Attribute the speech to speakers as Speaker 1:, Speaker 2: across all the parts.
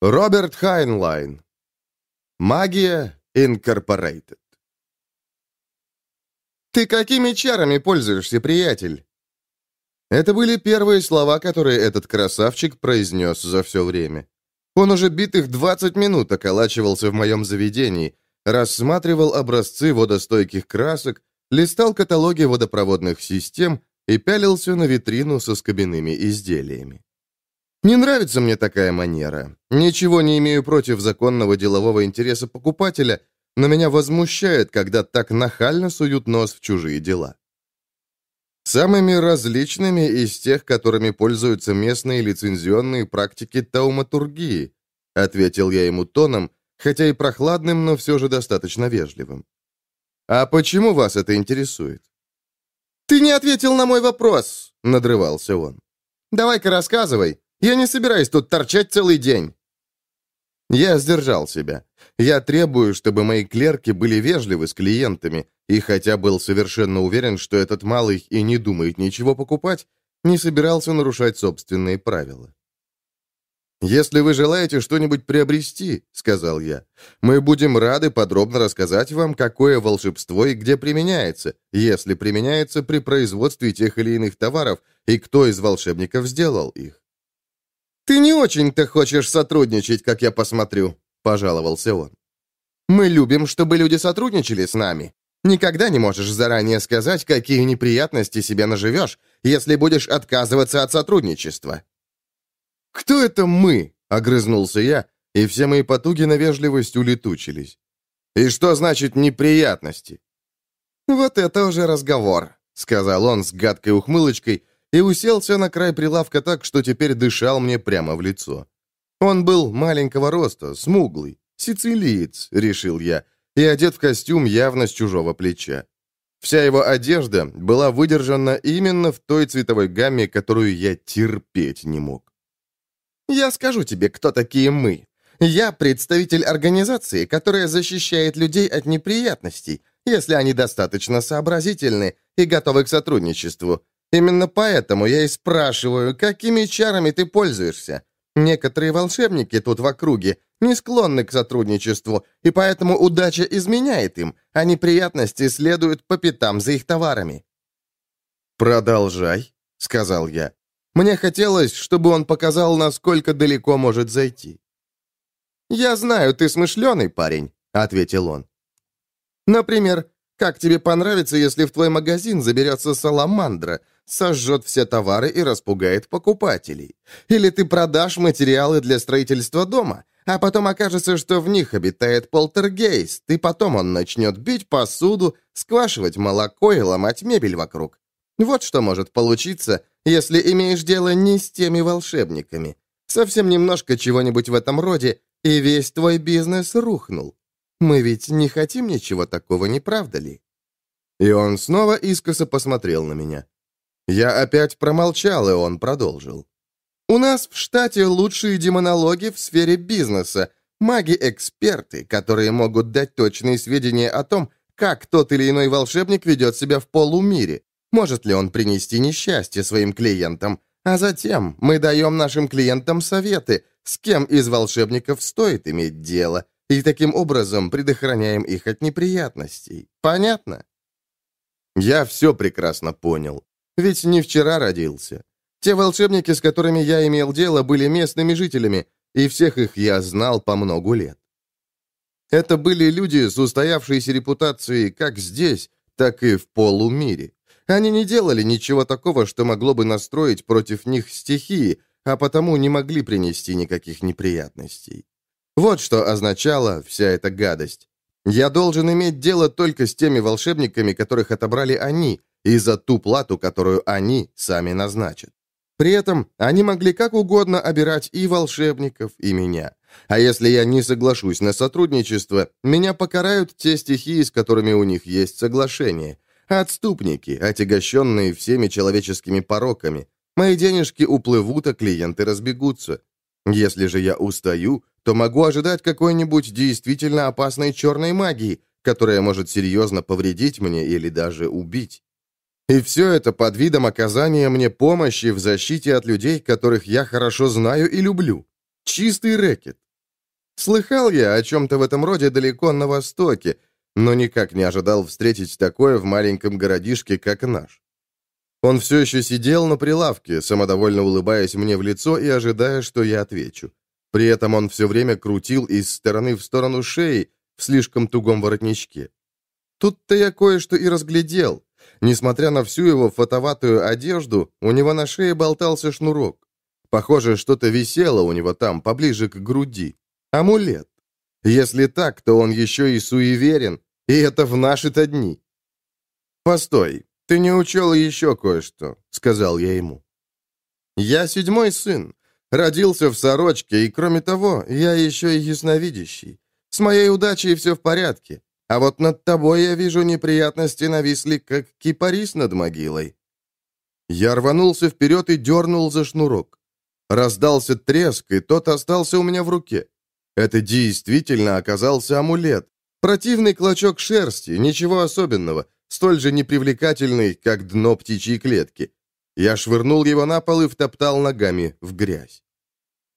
Speaker 1: Роберт Хайнлайн. Магия Инкорпорейтед. «Ты какими чарами пользуешься, приятель?» Это были первые слова, которые этот красавчик произнес за все время. Он уже битых 20 минут околачивался в моем заведении, рассматривал образцы водостойких красок, листал каталоги водопроводных систем и пялился на витрину со скобяными изделиями. Не нравится мне такая манера. Ничего не имею против законного делового интереса покупателя, но меня возмущает, когда так нахально суют нос в чужие дела. Самыми различными из тех, которыми пользуются местные лицензионные практики тауматургии, ответил я ему тоном, хотя и прохладным, но все же достаточно вежливым. А почему вас это интересует? «Ты не ответил на мой вопрос!» — надрывался он. «Давай-ка рассказывай. Я не собираюсь тут торчать целый день». Я сдержал себя. Я требую, чтобы мои клерки были вежливы с клиентами, и хотя был совершенно уверен, что этот малый и не думает ничего покупать, не собирался нарушать собственные правила. «Если вы желаете что-нибудь приобрести, — сказал я, — мы будем рады подробно рассказать вам, какое волшебство и где применяется, если применяется при производстве тех или иных товаров, и кто из волшебников сделал их. «Ты не очень-то хочешь сотрудничать, как я посмотрю», — пожаловался он. «Мы любим, чтобы люди сотрудничали с нами. Никогда не можешь заранее сказать, какие неприятности себе наживешь, если будешь отказываться от сотрудничества». «Кто это мы?» — огрызнулся я, и все мои потуги на вежливость улетучились. «И что значит неприятности?» «Вот это уже разговор», — сказал он с гадкой ухмылочкой, и уселся на край прилавка так, что теперь дышал мне прямо в лицо. Он был маленького роста, смуглый, сицилиец, решил я, и одет в костюм явно с чужого плеча. Вся его одежда была выдержана именно в той цветовой гамме, которую я терпеть не мог. «Я скажу тебе, кто такие мы. Я представитель организации, которая защищает людей от неприятностей, если они достаточно сообразительны и готовы к сотрудничеству. Именно поэтому я и спрашиваю, какими чарами ты пользуешься. Некоторые волшебники тут в округе не склонны к сотрудничеству, и поэтому удача изменяет им, а неприятности следуют по пятам за их товарами». «Продолжай», — сказал я. Мне хотелось, чтобы он показал, насколько далеко может зайти.
Speaker 2: «Я знаю, ты смышленый парень», — ответил он. «Например, как тебе понравится, если в твой магазин заберется саламандра, сожжет все товары и распугает покупателей. Или ты продашь материалы для строительства дома, а потом окажется, что в них обитает полтергейст, и потом он начнет бить посуду, сквашивать молоко и ломать мебель вокруг. Вот что может получиться, если имеешь дело не с теми волшебниками. Совсем немножко чего-нибудь в этом роде, и весь твой бизнес рухнул. Мы ведь не хотим ничего такого, не правда ли?»
Speaker 1: И он снова искоса посмотрел на меня. Я опять промолчал, и он продолжил.
Speaker 2: «У нас в штате лучшие демонологи в сфере бизнеса, маги-эксперты, которые могут дать точные сведения о том, как тот или иной волшебник ведет себя в полумире, может ли он принести несчастье своим клиентам, а затем мы даем нашим клиентам советы, с кем из волшебников стоит иметь дело, и таким образом предохраняем их от неприятностей. Понятно?»
Speaker 1: Я все прекрасно понял. Ведь не вчера родился. Те волшебники, с которыми я имел дело, были местными жителями, и всех их я знал по многу лет. Это были люди с устоявшейся репутацией как здесь, так и в полумире. Они не делали ничего такого, что могло бы настроить против них стихии, а потому не могли принести никаких неприятностей. Вот что означала вся эта гадость. Я должен иметь дело только с теми волшебниками, которых отобрали они, и за ту плату, которую они сами назначат. При этом они могли как угодно обирать и волшебников, и меня. А если я не соглашусь на сотрудничество, меня покарают те стихии, с которыми у них есть соглашение. Отступники, отягощенные всеми человеческими пороками. Мои денежки уплывут, а клиенты разбегутся. Если же я устаю, то могу ожидать какой-нибудь действительно опасной черной магии, которая может серьезно повредить мне или даже убить. И все это под видом оказания мне помощи в защите от людей, которых я хорошо знаю и люблю. Чистый рэкет. Слыхал я о чем-то в этом роде далеко на востоке, но никак не ожидал встретить такое в маленьком городишке, как наш. Он все еще сидел на прилавке, самодовольно улыбаясь мне в лицо и ожидая, что я отвечу. При этом он все время крутил из стороны в сторону шеи в слишком тугом воротничке. Тут-то я кое-что и разглядел. Несмотря на всю его фотоватую одежду, у него на шее болтался шнурок. Похоже, что-то висело у него там, поближе к груди. Амулет. Если так, то он еще и суеверен, и это в наши-то дни. «Постой, ты не учел еще кое-что», — сказал я ему. «Я седьмой сын, родился в сорочке, и, кроме того, я еще и ясновидящий. С моей удачей все в порядке. А вот над тобой, я вижу, неприятности нависли, как кипарис над могилой». Я рванулся вперед и дернул за шнурок. Раздался треск, и тот остался у меня в руке. Это действительно оказался амулет. Противный клочок шерсти, ничего особенного, столь же непривлекательный, как дно птичьей клетки. Я швырнул его на пол и втоптал ногами в грязь.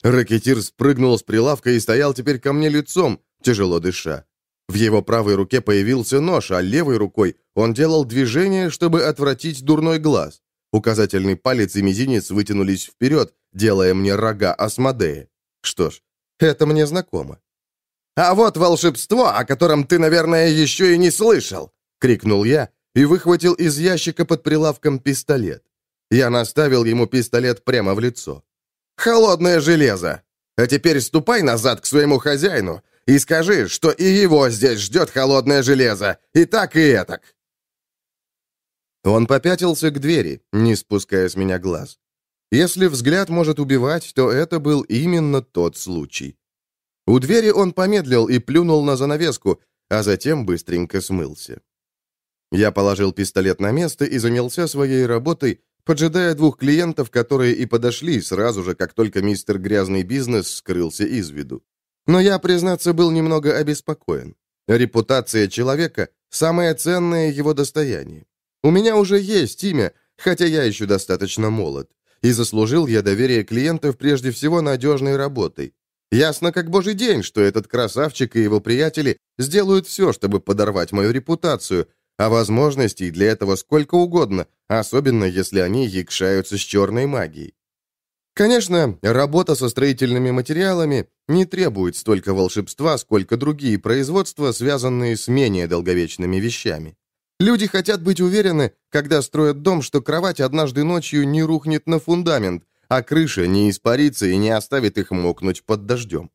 Speaker 1: Ракетир спрыгнул с прилавка и стоял теперь ко мне лицом, тяжело дыша. В его правой руке появился нож, а левой рукой он делал движение, чтобы отвратить дурной глаз. Указательный палец и мизинец вытянулись вперед, делая мне рога Асмодея. Что ж, это мне знакомо. «А вот волшебство, о котором ты, наверное, еще и не слышал!» — крикнул я и выхватил из ящика под прилавком пистолет. Я наставил ему пистолет прямо в лицо. «Холодное железо! А теперь ступай назад к своему хозяину и скажи, что и его здесь ждет холодное железо, и так, и этак». Он попятился к двери, не спуская с меня глаз. Если взгляд может убивать, то это был именно тот случай. У двери он помедлил и плюнул на занавеску, а затем быстренько смылся. Я положил пистолет на место и занялся своей работой, поджидая двух клиентов, которые и подошли сразу же, как только мистер Грязный Бизнес скрылся из виду. Но я, признаться, был немного обеспокоен. Репутация человека – самое ценное его достояние. У меня уже есть имя, хотя я еще достаточно молод. И заслужил я доверие клиентов прежде всего надежной работой. Ясно как божий день, что этот красавчик и его приятели сделают все, чтобы подорвать мою репутацию, а возможностей для этого сколько угодно, особенно если они якшаются с черной магией. Конечно, работа со строительными материалами не требует столько волшебства, сколько другие производства, связанные с менее долговечными вещами. Люди хотят быть уверены, когда строят дом, что кровать однажды ночью не рухнет на фундамент, а крыша не испарится и не оставит их мокнуть под дождем.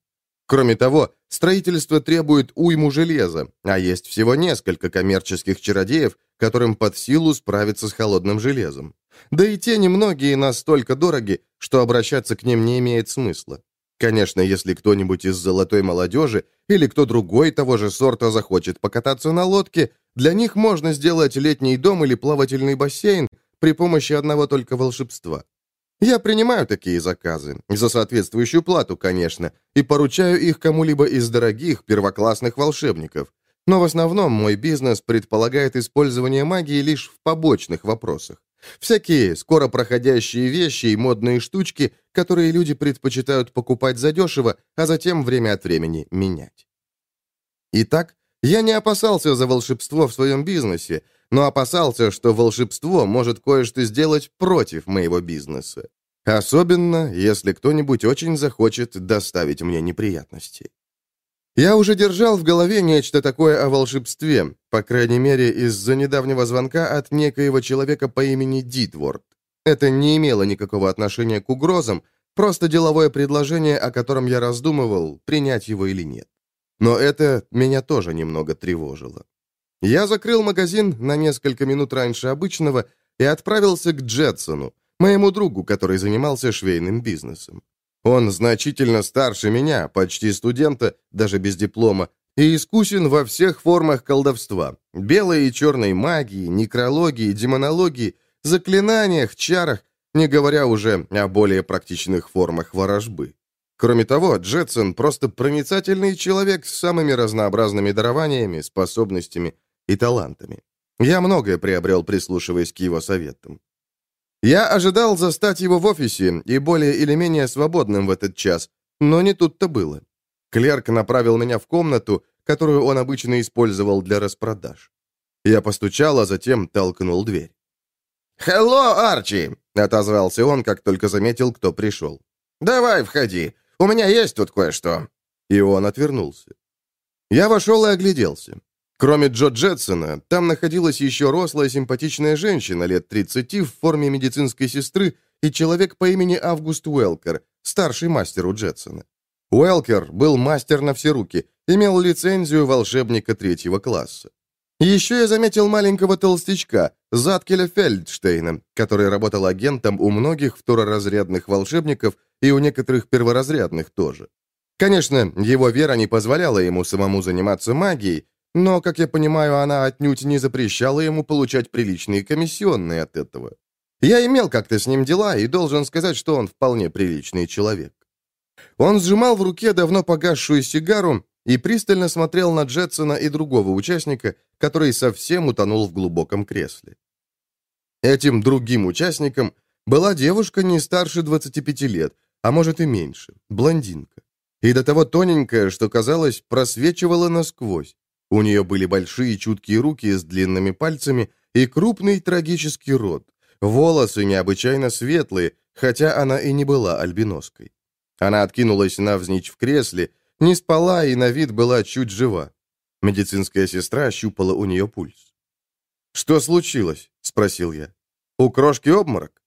Speaker 1: Кроме того, строительство требует уйму железа, а есть всего несколько коммерческих чародеев, которым под силу справиться с холодным железом. Да и те немногие настолько дороги, что обращаться к ним не имеет смысла. Конечно, если кто-нибудь из золотой молодежи или кто другой того же сорта захочет покататься на лодке, для них можно сделать летний дом или плавательный бассейн при помощи одного только волшебства. Я принимаю такие заказы, за соответствующую плату, конечно, и поручаю их кому-либо из дорогих первоклассных волшебников. Но в основном мой бизнес предполагает использование магии лишь в побочных вопросах. Всякие скоро проходящие вещи и модные штучки, которые люди предпочитают покупать задешево, а затем время от времени менять. Итак, я не опасался за волшебство в своем бизнесе, но опасался, что волшебство может кое-что сделать против моего бизнеса. Особенно, если кто-нибудь очень захочет доставить мне неприятности. Я уже держал в голове нечто такое о волшебстве, по крайней мере, из-за недавнего звонка от некоего человека по имени Дитворд. Это не имело никакого отношения к угрозам, просто деловое предложение, о котором я раздумывал, принять его или нет. Но это меня тоже немного тревожило. Я закрыл магазин на несколько минут раньше обычного и отправился к Джетсону, моему другу, который занимался швейным бизнесом. Он значительно старше меня, почти студента, даже без диплома, и искусен во всех формах колдовства. Белой и черной магии, некрологии, демонологии, заклинаниях, чарах, не говоря уже о более практичных формах ворожбы. Кроме того, Джетсон просто проницательный человек с самыми разнообразными дарованиями, способностями и талантами. Я многое приобрел, прислушиваясь к его советам. Я ожидал застать его в офисе и более или менее свободным в этот час, но не тут-то было. Клерк направил меня в комнату, которую он обычно использовал для распродаж. Я постучал, а затем толкнул дверь.
Speaker 2: «Хелло, Арчи!» — отозвался он, как только заметил, кто пришел. «Давай, входи. У меня есть тут кое-что».
Speaker 1: И он отвернулся. Я вошел и огляделся. Кроме Джо Джетсона, там находилась еще рослая симпатичная женщина лет 30 в форме медицинской сестры и человек по имени Август Уэлкер, старший мастер у Джетсона. Уэлкер был мастер на все руки, имел лицензию волшебника третьего класса. Еще я заметил маленького толстячка, Заткеля Фельдштейна, который работал агентом у многих второразрядных волшебников и у некоторых перворазрядных тоже. Конечно, его вера не позволяла ему самому заниматься магией, но, как я понимаю, она отнюдь не запрещала ему получать приличные комиссионные от этого. Я имел как-то с ним дела и должен сказать, что он вполне приличный человек. Он сжимал в руке давно погасшую сигару и пристально смотрел на Джетсона и другого участника, который совсем утонул в глубоком кресле. Этим другим участником была девушка не старше 25 лет, а может и меньше, блондинка. И до того тоненькая, что, казалось, просвечивала насквозь. У нее были большие чуткие руки с длинными пальцами и крупный трагический рот. Волосы необычайно светлые, хотя она и не была альбиноской. Она откинулась навзничь в кресле, не спала и на вид была чуть жива. Медицинская сестра ощупала у нее пульс. «Что случилось?» — спросил я. «У крошки обморок?»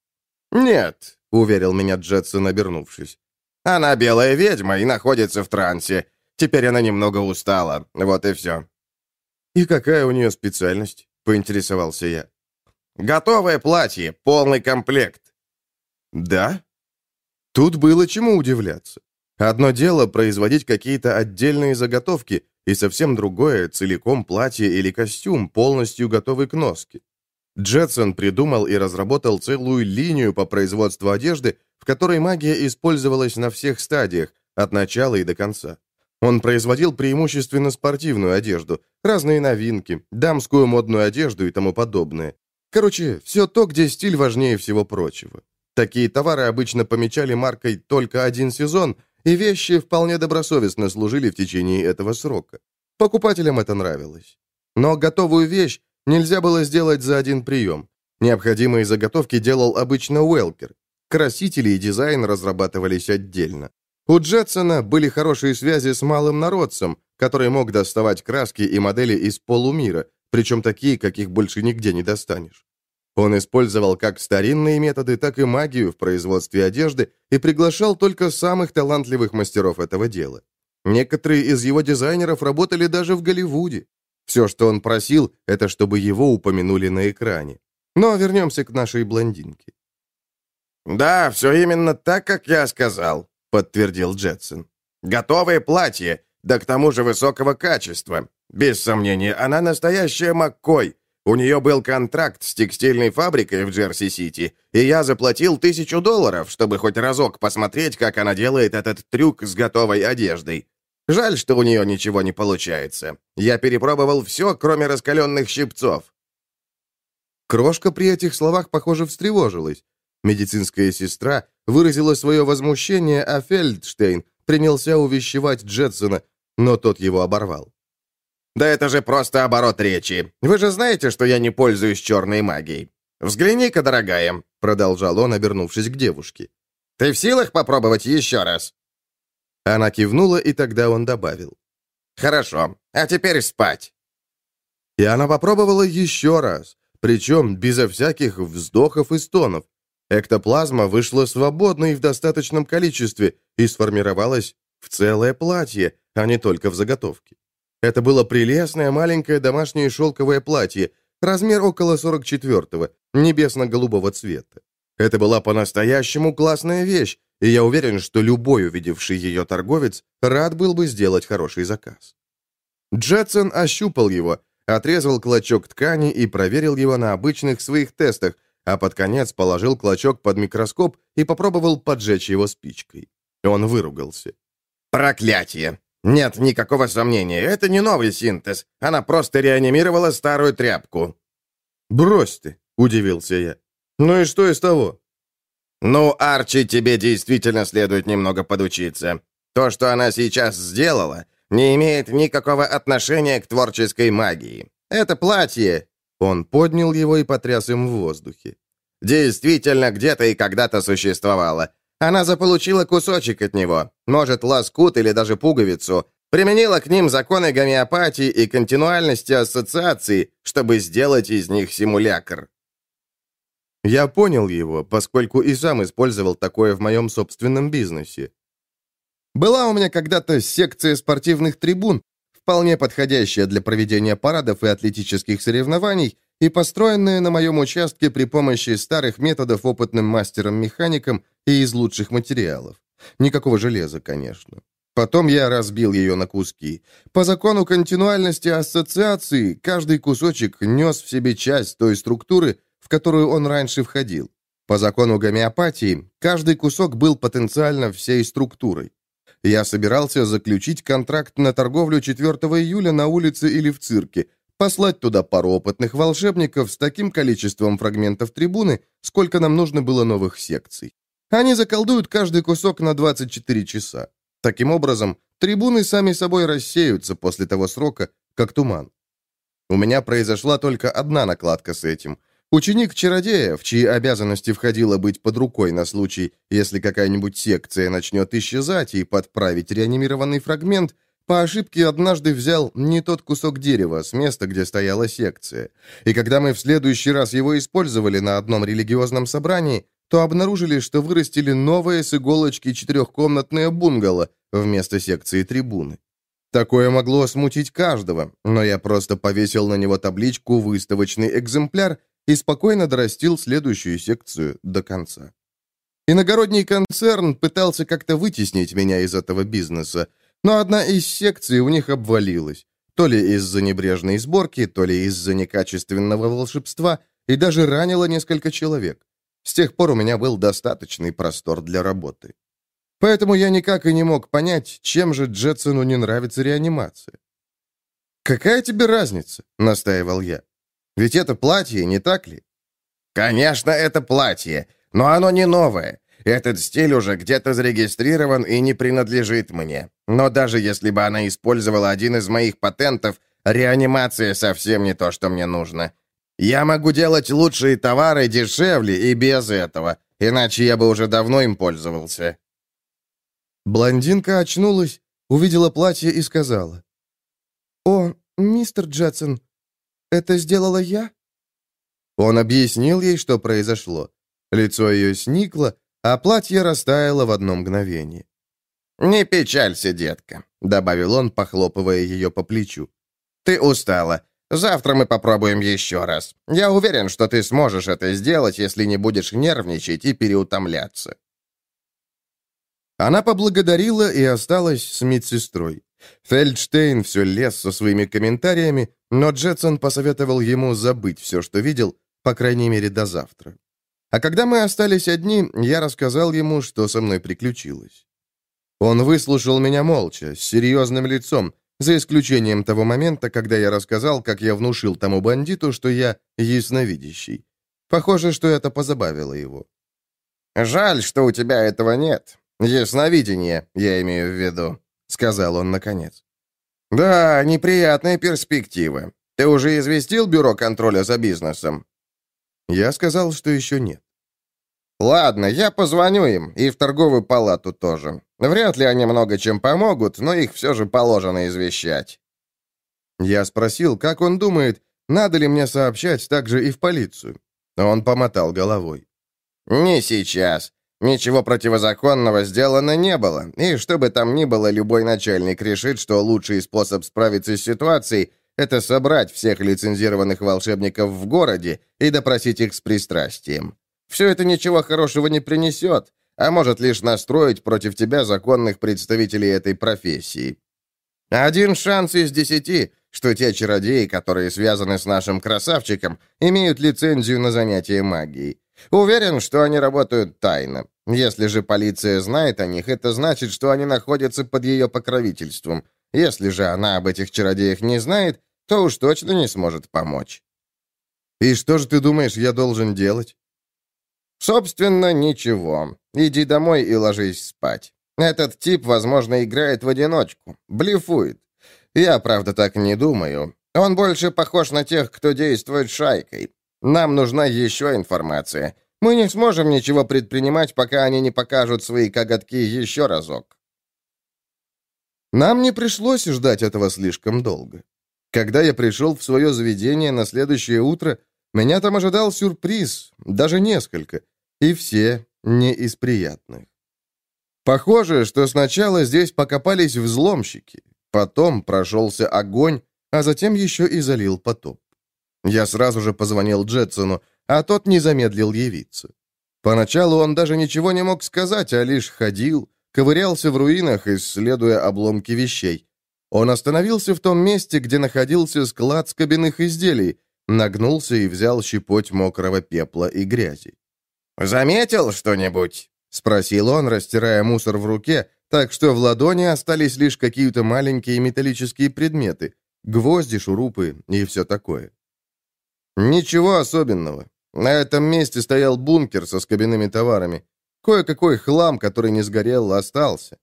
Speaker 2: «Нет», — уверил меня Джетсон, обернувшись. «Она белая ведьма и находится в трансе. Теперь она немного устала. Вот и все».
Speaker 1: «И какая у нее специальность?» — поинтересовался я.
Speaker 2: «Готовое платье, полный комплект».
Speaker 1: «Да?» Тут было чему удивляться. Одно дело производить какие-то отдельные заготовки, и совсем другое — целиком платье или костюм, полностью готовый к носке. Джетсон придумал и разработал целую линию по производству одежды, в которой магия использовалась на всех стадиях, от начала и до конца. Он производил преимущественно спортивную одежду, разные новинки, дамскую модную одежду и тому подобное. Короче, все то, где стиль важнее всего прочего. Такие товары обычно помечали маркой только один сезон, и вещи вполне добросовестно служили в течение этого срока. Покупателям это нравилось. Но готовую вещь нельзя было сделать за один прием. Необходимые заготовки делал обычно Уэлкер. Красители и дизайн разрабатывались отдельно. У Джетсона были хорошие связи с малым народцем, который мог доставать краски и модели из полумира, причем такие, каких больше нигде не достанешь. Он использовал как старинные методы, так и магию в производстве одежды и приглашал только самых талантливых мастеров этого дела. Некоторые из его дизайнеров работали даже в Голливуде. Все, что он просил, это чтобы его упомянули на экране. Но вернемся к нашей блондинке.
Speaker 2: «Да, все именно так, как я сказал», — подтвердил Джетсон. «Готовое платье, да к тому же высокого качества. Без сомнения, она настоящая Маккой. У нее был контракт с текстильной фабрикой в Джерси-Сити, и я заплатил тысячу долларов, чтобы хоть разок посмотреть, как она делает этот трюк с готовой одеждой. Жаль, что у нее ничего не получается. Я перепробовал все, кроме раскаленных щипцов».
Speaker 1: Крошка при этих словах, похоже, встревожилась. Медицинская сестра выразила свое возмущение, а Фельдштейн принялся увещевать Джетсона, но тот его оборвал.
Speaker 2: «Да это же просто оборот речи. Вы же знаете, что я не пользуюсь черной магией. Взгляни-ка, дорогая», — продолжал он, обернувшись к девушке. «Ты в силах попробовать еще раз?»
Speaker 1: Она кивнула, и тогда он добавил.
Speaker 2: «Хорошо, а теперь спать».
Speaker 1: И она попробовала еще раз, причем безо всяких вздохов и стонов, Эктоплазма вышла свободной в достаточном количестве и сформировалась в целое платье, а не только в заготовке. Это было прелестное маленькое домашнее шелковое платье, размер около 44-го, небесно-голубого цвета. Это была по-настоящему классная вещь, и я уверен, что любой увидевший ее торговец рад был бы сделать хороший заказ. Джетсон ощупал его, отрезал клочок ткани и проверил его на обычных своих тестах, а под конец положил клочок под микроскоп и попробовал поджечь его спичкой. Он выругался.
Speaker 2: «Проклятие! Нет никакого сомнения, это не новый синтез. Она просто реанимировала старую тряпку».
Speaker 1: «Брось ты!» — удивился я. «Ну и что из того?»
Speaker 2: «Ну, Арчи, тебе действительно следует немного подучиться. То, что она сейчас сделала, не имеет никакого отношения к творческой магии. Это платье...» Он поднял его и потряс им в воздухе. «Действительно, где-то и когда-то существовало. Она заполучила кусочек от него, может, лоскут или даже пуговицу, применила к ним законы гомеопатии и континуальности ассоциаций, чтобы сделать из них симулякр.
Speaker 1: Я понял его, поскольку и сам использовал такое в моем собственном бизнесе. Была у меня когда-то секция спортивных трибун, вполне подходящая для проведения парадов и атлетических соревнований, и построенная на моем участке при помощи старых методов опытным мастером-механиком и из лучших материалов. Никакого железа, конечно. Потом я разбил ее на куски. По закону континуальности ассоциации, каждый кусочек нес в себе часть той структуры, в которую он раньше входил. По закону гомеопатии, каждый кусок был потенциально всей структурой. Я собирался заключить контракт на торговлю 4 июля на улице или в цирке, послать туда пару опытных волшебников с таким количеством фрагментов трибуны, сколько нам нужно было новых секций. Они заколдуют каждый кусок на 24 часа. Таким образом, трибуны сами собой рассеются после того срока, как туман. У меня произошла только одна накладка с этим. Ученик-чародея, в чьи обязанности входило быть под рукой на случай, если какая-нибудь секция начнет исчезать и подправить реанимированный фрагмент, по ошибке однажды взял не тот кусок дерева с места, где стояла секция. И когда мы в следующий раз его использовали на одном религиозном собрании, то обнаружили, что вырастили новое с иголочки четырехкомнатное бунгало вместо секции трибуны. Такое могло смутить каждого, но я просто повесил на него табличку «Выставочный экземпляр» и спокойно дорастил следующую секцию до конца. Иногородний концерн пытался как-то вытеснить меня из этого бизнеса, но одна из секций у них обвалилась. То ли из-за небрежной сборки, то ли из-за некачественного волшебства, и даже ранила несколько человек. С тех пор у меня был достаточный простор для работы. Поэтому я никак и не мог понять, чем же Джетсону не нравится реанимация. «Какая тебе разница?» — настаивал я. «Ведь это платье, не так ли?»
Speaker 2: «Конечно, это платье, но оно не новое. Этот стиль уже где-то зарегистрирован и не принадлежит мне. Но даже если бы она использовала один из моих патентов, реанимация совсем не то, что мне нужно. Я могу делать лучшие товары дешевле и без этого, иначе я бы уже давно им пользовался».
Speaker 1: Блондинка очнулась, увидела платье и сказала. «О, мистер Джетсон, это сделала я?» Он объяснил ей, что произошло. Лицо ее сникло, а платье растаяло в одно мгновение.
Speaker 2: «Не печалься, детка», — добавил он, похлопывая ее по плечу. «Ты устала. Завтра мы попробуем еще раз. Я уверен, что ты сможешь это сделать, если не будешь нервничать и переутомляться».
Speaker 1: Она поблагодарила и осталась с медсестрой. Фельдштейн все лез со своими комментариями, но Джетсон посоветовал ему забыть все, что видел, по крайней мере, до завтра. А когда мы остались одни, я рассказал ему, что со мной приключилось. Он выслушал меня молча, с серьезным лицом, за исключением того момента, когда я рассказал, как я внушил тому бандиту, что я ясновидящий. Похоже, что это позабавило его.
Speaker 2: «Жаль, что у тебя этого нет. Ясновидение, я имею в виду», — сказал он наконец. «Да, неприятная перспектива. Ты уже известил Бюро контроля за бизнесом?»
Speaker 1: Я сказал, что еще нет.
Speaker 2: «Ладно, я позвоню им, и в торговую палату тоже. Вряд ли они много чем помогут, но их все же положено извещать».
Speaker 1: Я спросил, как он думает, надо ли мне сообщать также и в полицию. Он помотал головой.
Speaker 2: «Не сейчас. Ничего противозаконного сделано не было, и что бы там ни было, любой начальник решит, что лучший способ справиться с ситуацией – это собрать всех лицензированных волшебников в городе и допросить их с пристрастием. Все это ничего хорошего не принесет, а может лишь настроить против тебя законных представителей этой профессии. Один шанс из десяти, что те чародеи, которые связаны с нашим красавчиком, имеют лицензию на занятие магией. Уверен, что они работают тайно. Если же полиция знает о них, это значит, что они находятся под ее покровительством. Если же она об этих чародеях не знает, то уж точно не сможет помочь.
Speaker 1: «И что же ты думаешь, я должен делать?»
Speaker 2: «Собственно, ничего. Иди домой и ложись спать. Этот тип, возможно, играет в одиночку, блефует. Я, правда, так не думаю. Он больше похож на тех, кто действует шайкой. Нам нужна еще информация. Мы не сможем ничего предпринимать, пока они не покажут свои коготки еще разок.
Speaker 1: Нам не пришлось ждать этого слишком долго. Когда я пришел в свое заведение на следующее утро, меня там ожидал сюрприз, даже несколько, и все не из приятных. Похоже, что сначала здесь покопались взломщики, потом прошелся огонь, а затем еще и залил потоп. Я сразу же позвонил Джетсону, а тот не замедлил явиться. Поначалу он даже ничего не мог сказать, а лишь ходил, ковырялся в руинах, исследуя обломки вещей. Он остановился в том месте, где находился склад скобяных изделий, нагнулся и взял щепоть мокрого пепла и грязи.
Speaker 2: «Заметил что-нибудь?» — спросил он, растирая мусор в руке, так что в ладони остались лишь какие-то маленькие металлические предметы, гвозди, шурупы и все такое.
Speaker 1: «Ничего особенного. На этом месте стоял бункер со скобяными товарами. Кое-какой хлам, который не сгорел, остался».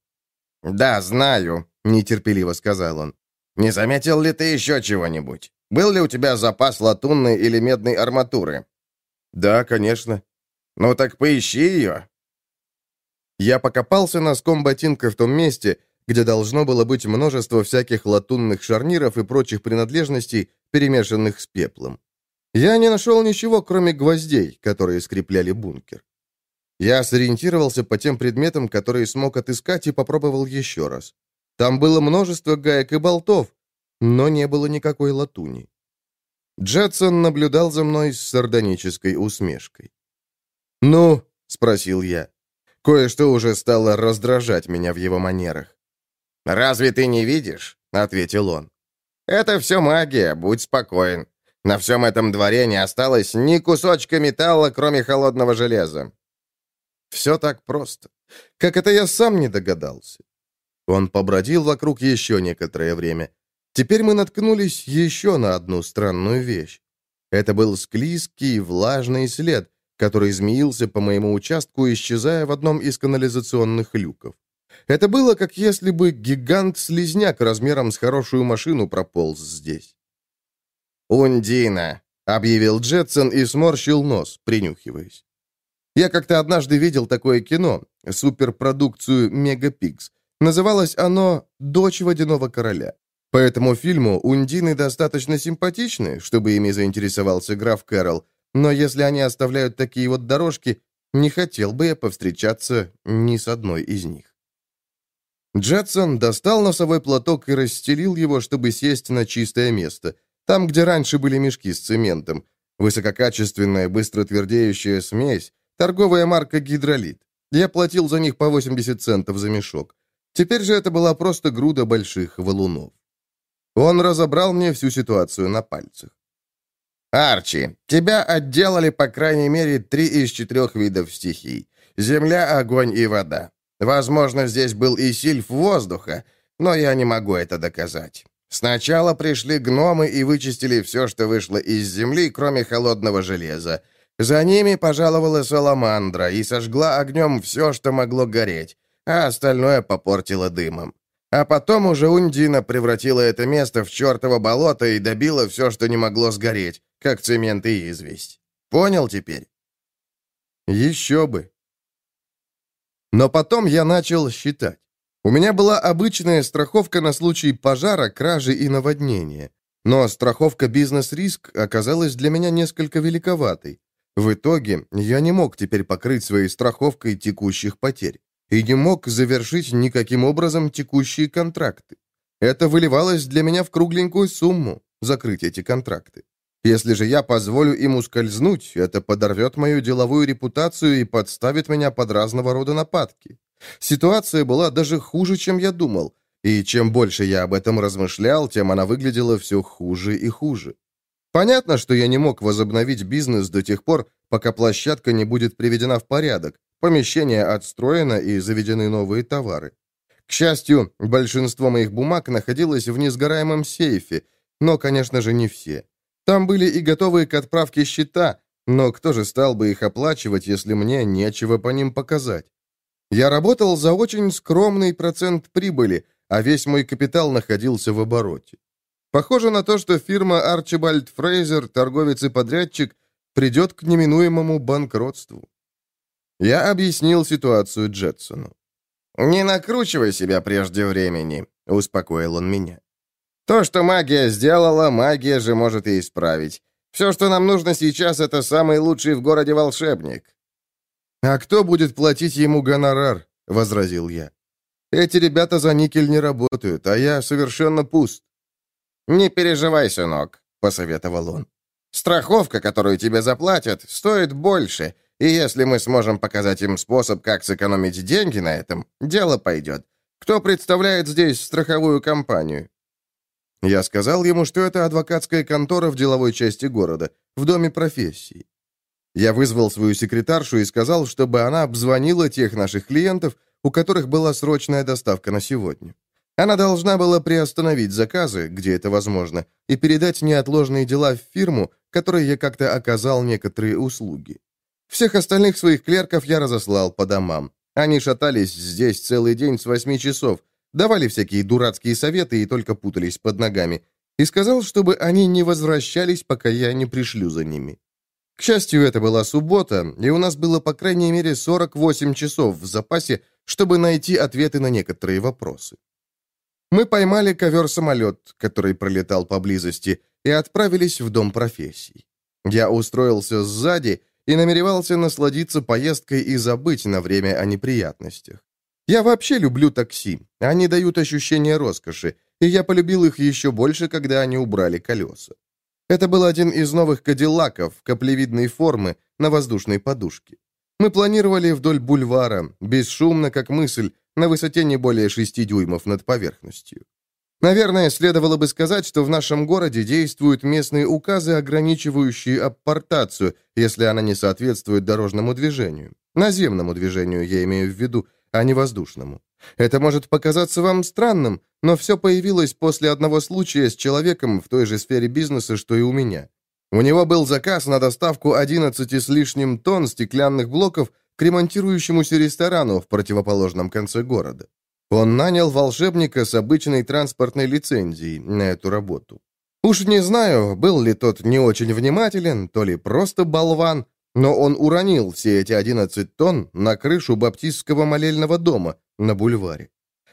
Speaker 2: «Да, знаю», — нетерпеливо сказал он. «Не заметил ли ты еще чего-нибудь? Был ли у тебя запас латунной или медной арматуры?»
Speaker 1: «Да, конечно».
Speaker 2: «Ну так поищи ее».
Speaker 1: Я покопался носком ботинка в том месте, где должно было быть множество всяких латунных шарниров и прочих принадлежностей, перемешанных с пеплом. Я не нашел ничего, кроме гвоздей, которые скрепляли бункер. Я сориентировался по тем предметам, которые смог отыскать, и попробовал еще раз. Там было множество гаек и болтов, но не было никакой латуни. Джетсон наблюдал за мной с сардонической усмешкой. «Ну?» — спросил я. Кое-что уже стало раздражать меня в его манерах.
Speaker 2: «Разве ты не видишь?» — ответил он. «Это все магия, будь спокоен. На всем этом дворе не осталось ни кусочка металла, кроме холодного железа».
Speaker 1: «Все так просто. Как это я сам не догадался?» Он побродил вокруг еще некоторое время. Теперь мы наткнулись еще на одну странную вещь. Это был склизкий, влажный след, который змеился по моему участку, исчезая в одном из канализационных люков. Это было, как если бы гигант-слизняк размером с хорошую машину прополз здесь.
Speaker 2: «Ундина», — объявил Джетсон и сморщил нос, принюхиваясь.
Speaker 1: Я как-то однажды видел такое кино, суперпродукцию «Мегапикс». Называлось оно «Дочь водяного короля». По этому фильму Ундины достаточно симпатичны, чтобы ими заинтересовался граф Кэрол, но если они оставляют такие вот дорожки, не хотел бы я повстречаться ни с одной из них. Джетсон достал носовой платок и расстелил его, чтобы сесть на чистое место, там, где раньше были мешки с цементом. Высококачественная, быстро твердеющая смесь, торговая марка «Гидролит». Я платил за них по 80 центов за мешок. Теперь же это была просто груда больших валунов. Он разобрал мне всю ситуацию на пальцах.
Speaker 2: «Арчи, тебя отделали по крайней мере три из четырех видов стихий. Земля, огонь и вода. Возможно, здесь был и сильф воздуха, но я не могу это доказать. Сначала пришли гномы и вычистили все, что вышло из земли, кроме холодного железа. За ними пожаловала саламандра и сожгла огнем все, что могло гореть, а остальное попортила дымом. А потом уже Ундина превратила это место в чертово болото и добила все, что не могло сгореть, как цемент и известь. Понял теперь?
Speaker 1: Еще бы. Но потом я начал считать. У меня была обычная страховка на случай пожара, кражи и наводнения. Но страховка «Бизнес-риск» оказалась для меня несколько великоватой. В итоге я не мог теперь покрыть своей страховкой текущих потерь и не мог завершить никаким образом текущие контракты. Это выливалось для меня в кругленькую сумму закрыть эти контракты. Если же я позволю им ускользнуть, это подорвет мою деловую репутацию и подставит меня под разного рода нападки. Ситуация была даже хуже, чем я думал, и чем больше я об этом размышлял, тем она выглядела все хуже и хуже. Понятно, что я не мог возобновить бизнес до тех пор, пока площадка не будет приведена в порядок, помещение отстроено и заведены новые товары. К счастью, большинство моих бумаг находилось в несгораемом сейфе, но, конечно же, не все. Там были и готовые к отправке счета, но кто же стал бы их оплачивать, если мне нечего по ним показать? Я работал за очень скромный процент прибыли, а весь мой капитал находился в обороте. Похоже на то, что фирма Арчибальд Фрейзер, торговец и подрядчик, придет к неминуемому банкротству. Я объяснил ситуацию Джетсону.
Speaker 2: «Не накручивай себя прежде времени», — успокоил он меня. «То, что магия сделала, магия же может и исправить. Все, что нам нужно сейчас, это самый лучший в городе волшебник».
Speaker 1: «А кто будет платить ему гонорар?» — возразил я. «Эти ребята за никель не работают, а я совершенно пуст».
Speaker 2: «Не переживай, сынок», — посоветовал он. «Страховка, которую тебе заплатят, стоит больше, и если мы сможем показать им способ, как сэкономить деньги на этом, дело пойдет. Кто представляет здесь страховую компанию?»
Speaker 1: Я сказал ему, что это адвокатская контора в деловой части города, в доме профессии. Я вызвал свою секретаршу и сказал, чтобы она обзвонила тех наших клиентов, у которых была срочная доставка на сегодня. Она должна была приостановить заказы, где это возможно, и передать неотложные дела в фирму, которой я как-то оказал некоторые услуги. Всех остальных своих клерков я разослал по домам. Они шатались здесь целый день с восьми часов, давали всякие дурацкие советы и только путались под ногами, и сказал, чтобы они не возвращались, пока я не пришлю за ними. К счастью, это была суббота, и у нас было по крайней мере 48 часов в запасе, чтобы найти ответы на некоторые вопросы. Мы поймали ковер-самолет, который пролетал поблизости, и отправились в дом профессий. Я устроился сзади и намеревался насладиться поездкой и забыть на время о неприятностях. Я вообще люблю такси. Они дают ощущение роскоши, и я полюбил их еще больше, когда они убрали колеса. Это был один из новых кадиллаков, каплевидной формы, на воздушной подушке. Мы планировали вдоль бульвара, бесшумно, как мысль, на высоте не более шести дюймов над поверхностью. Наверное, следовало бы сказать, что в нашем городе действуют местные указы, ограничивающие аппортацию, если она не соответствует дорожному движению. Наземному движению, я имею в виду, а не воздушному. Это может показаться вам странным, но все появилось после одного случая с человеком в той же сфере бизнеса, что и у меня. У него был заказ на доставку 11 с лишним тонн стеклянных блоков к ремонтирующемуся ресторану в противоположном конце города. Он нанял волшебника с обычной транспортной лицензией на эту работу. Уж не знаю, был ли тот не очень внимателен, то ли просто болван, но он уронил все эти 11 тонн на крышу баптистского молельного дома на бульваре.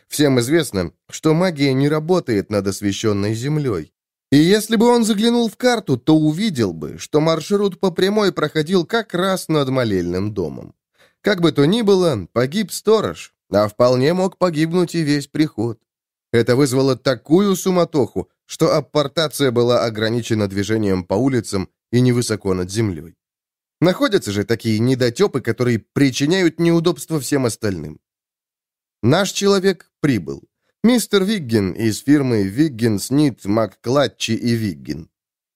Speaker 1: Всем известно, что магия не работает над освещенной землей. И если бы он заглянул в карту, то увидел бы, что маршрут по прямой проходил как раз над молельным домом. Как бы то ни было, погиб сторож, а вполне мог погибнуть и весь приход. Это вызвало такую суматоху, что аппортация была ограничена движением по улицам и невысоко над землей. Находятся же такие недотепы, которые причиняют неудобства всем остальным. Наш человек прибыл. Мистер Виггин из фирмы Виггин, Снит, МакКлатчи и Виггин.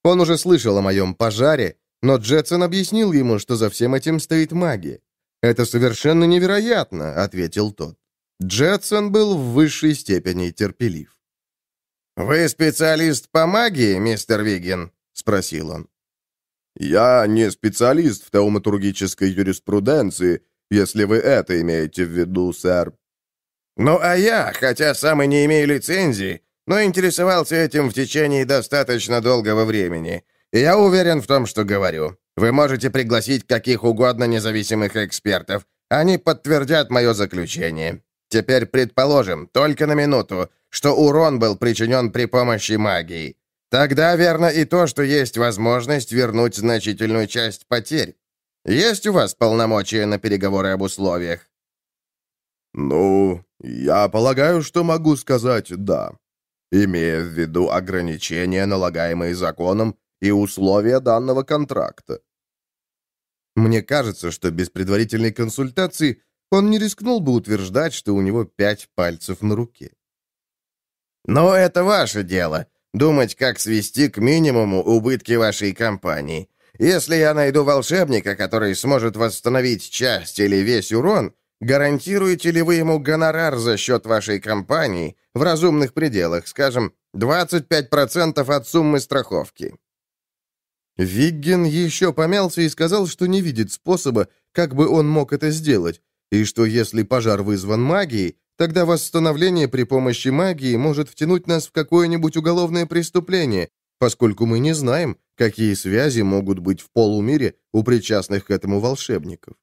Speaker 1: Он уже слышал о моем пожаре, но Джетсон объяснил ему, что за всем этим стоит магия. «Это совершенно невероятно», — ответил тот. Джетсон был в высшей степени терпелив.
Speaker 2: «Вы специалист по магии, мистер Вигин?» — спросил он.
Speaker 1: «Я не специалист в тауматургической юриспруденции, если вы это имеете в виду, сэр».
Speaker 2: «Ну, а я, хотя сам и не имею лицензии, но интересовался этим в течение достаточно долгого времени. И я уверен в том, что говорю. Вы можете пригласить каких угодно независимых экспертов. Они подтвердят мое заключение. Теперь предположим, только на минуту, что урон был причинен при помощи магии. Тогда верно и то, что есть возможность вернуть значительную часть потерь. Есть у вас полномочия на переговоры об условиях?
Speaker 1: Ну, я полагаю, что могу сказать «да», имея в виду ограничения, налагаемые законом, и условия данного контракта. Мне кажется, что без предварительной консультации он не рискнул бы утверждать, что у него пять пальцев на руке.
Speaker 2: «Но это ваше дело. Думать, как свести к минимуму убытки вашей компании. Если я найду волшебника, который сможет восстановить часть или весь урон, гарантируете ли вы ему гонорар за счет вашей компании в разумных пределах, скажем, 25% от суммы страховки?»
Speaker 1: Вигген еще помялся и сказал, что не видит способа, как бы он мог это сделать, и что если пожар вызван магией, тогда восстановление при помощи магии может втянуть нас в какое-нибудь уголовное преступление, поскольку мы не знаем, какие связи могут быть в полумире у причастных к этому волшебников.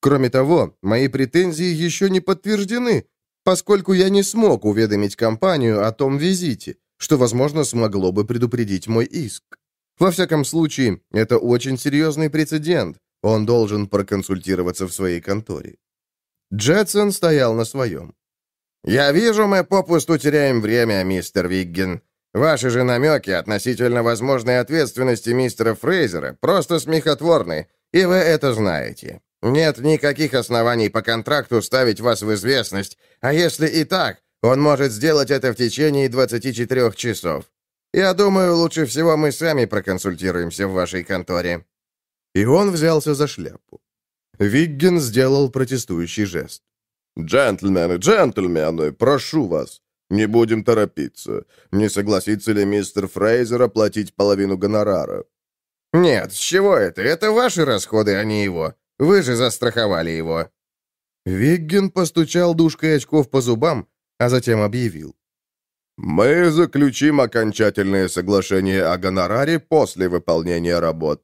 Speaker 1: Кроме того, мои претензии еще не подтверждены, поскольку я не смог уведомить компанию о том визите, что, возможно, смогло бы предупредить мой иск. Во всяком случае, это очень серьезный прецедент. Он должен проконсультироваться в своей конторе. Джетсон стоял на своем.
Speaker 2: «Я вижу, мы попусту теряем время, мистер Виггин. Ваши же намеки относительно возможной ответственности мистера Фрейзера просто смехотворны, и вы это знаете. Нет никаких оснований по контракту ставить вас в известность, а если и так, он может сделать это в течение 24 часов. Я думаю, лучше всего мы сами проконсультируемся в вашей конторе».
Speaker 1: И он взялся за шляпу. Вигген сделал протестующий жест.
Speaker 3: «Джентльмены, джентльмены, прошу вас, не будем торопиться. Не согласится ли мистер Фрейзер оплатить половину гонорара?»
Speaker 2: «Нет, с чего это? Это ваши расходы, а не его. Вы же застраховали его».
Speaker 1: Вигген постучал дужкой очков по зубам, а затем объявил.
Speaker 3: «Мы заключим окончательное соглашение о гонораре после выполнения работ».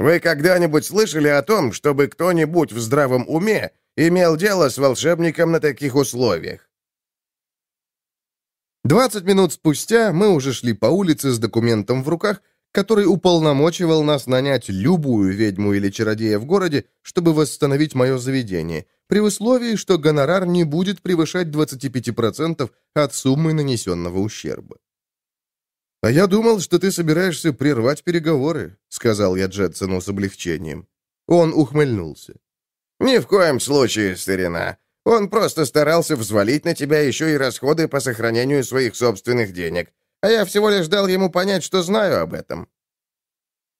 Speaker 2: «Вы когда-нибудь слышали о том, чтобы кто-нибудь в здравом уме имел дело с волшебником на таких условиях?»
Speaker 1: Двадцать минут спустя мы уже шли по улице с документом в руках, который уполномочивал нас нанять любую ведьму или чародея в городе, чтобы восстановить мое заведение, при условии, что гонорар не будет превышать 25% от суммы нанесенного ущерба. «А я думал, что ты собираешься прервать переговоры», — сказал я Джетсону с облегчением. Он ухмыльнулся.
Speaker 2: «Ни в коем случае, старина. Он просто старался взвалить на тебя еще и расходы по сохранению своих собственных денег. А я всего лишь дал ему понять, что знаю об этом».